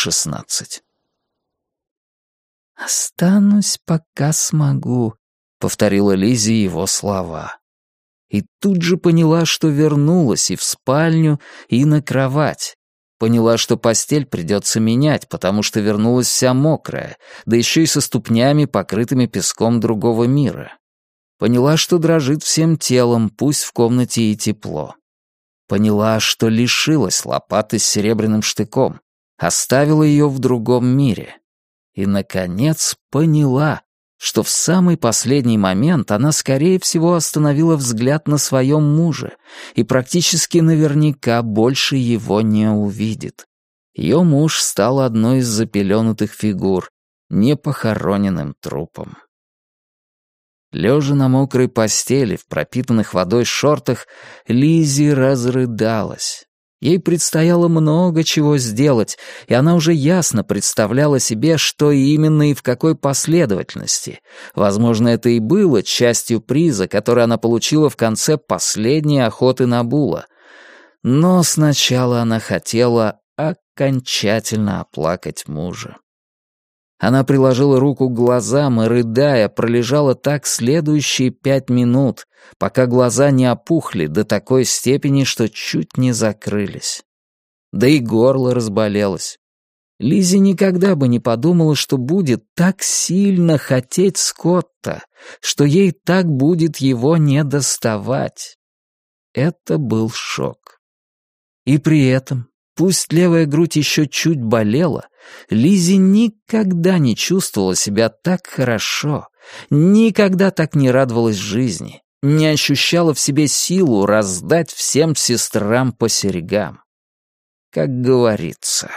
шестнадцать. «Останусь, пока смогу», — повторила Лизи его слова. И тут же поняла, что вернулась и в спальню, и на кровать. Поняла, что постель придется менять, потому что вернулась вся мокрая, да еще и со ступнями, покрытыми песком другого мира. Поняла, что дрожит всем телом, пусть в комнате и тепло. Поняла, что лишилась лопаты с серебряным штыком, оставила ее в другом мире. И, наконец, поняла, что в самый последний момент она, скорее всего, остановила взгляд на своем муже и практически наверняка больше его не увидит. Ее муж стал одной из запеленутых фигур, непохороненным трупом. Лежа на мокрой постели в пропитанных водой шортах, Лизи разрыдалась. Ей предстояло много чего сделать, и она уже ясно представляла себе, что именно и в какой последовательности. Возможно, это и было частью приза, который она получила в конце последней охоты на Була. Но сначала она хотела окончательно оплакать мужа. Она приложила руку к глазам и, рыдая, пролежала так следующие пять минут, пока глаза не опухли до такой степени, что чуть не закрылись. Да и горло разболелось. Лизи никогда бы не подумала, что будет так сильно хотеть Скотта, что ей так будет его не доставать. Это был шок. И при этом, пусть левая грудь еще чуть болела, Лизи никогда не чувствовала себя так хорошо, никогда так не радовалась жизни, не ощущала в себе силу раздать всем сестрам по серьгам. Как говорится,